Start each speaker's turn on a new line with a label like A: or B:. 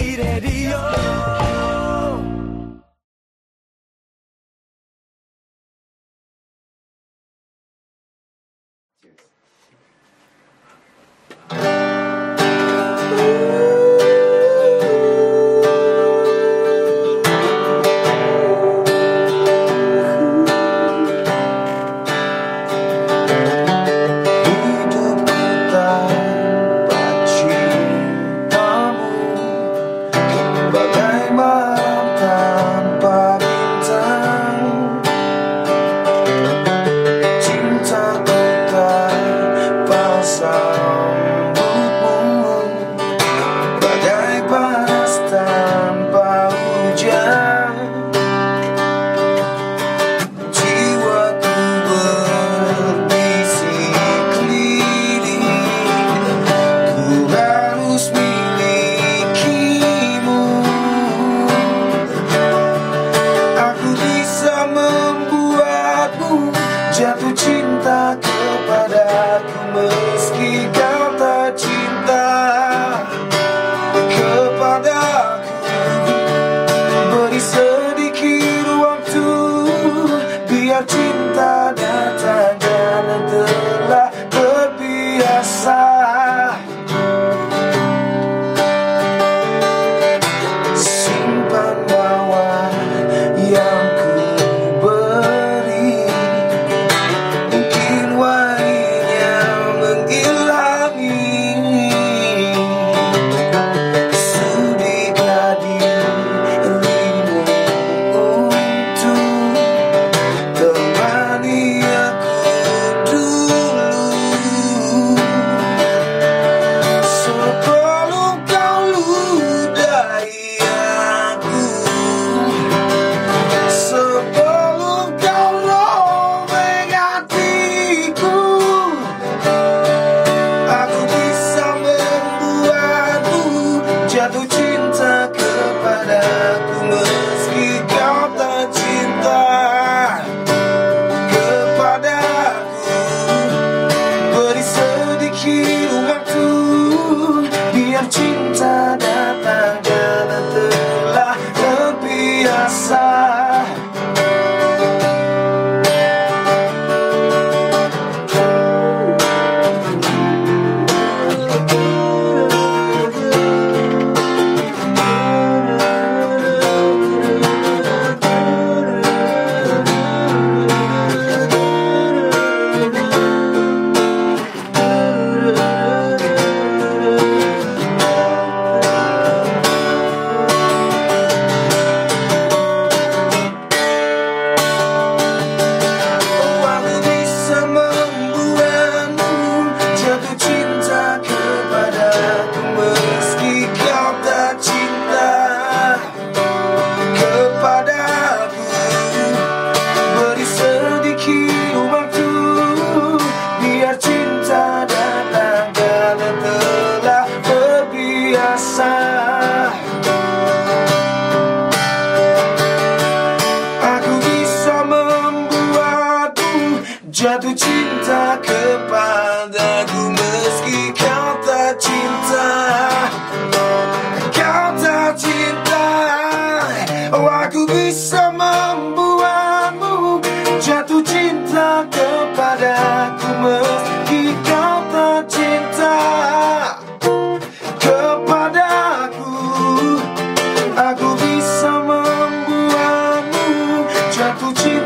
A: irerio Jatuh cinta kepadaku meski kau tak cinta. Kau tak cinta. Oh aku bisa membuatmu Jatuh cinta kepadaku meski kau tak cinta. Kepadaku Aku bisa membuatmu Jatuh cinta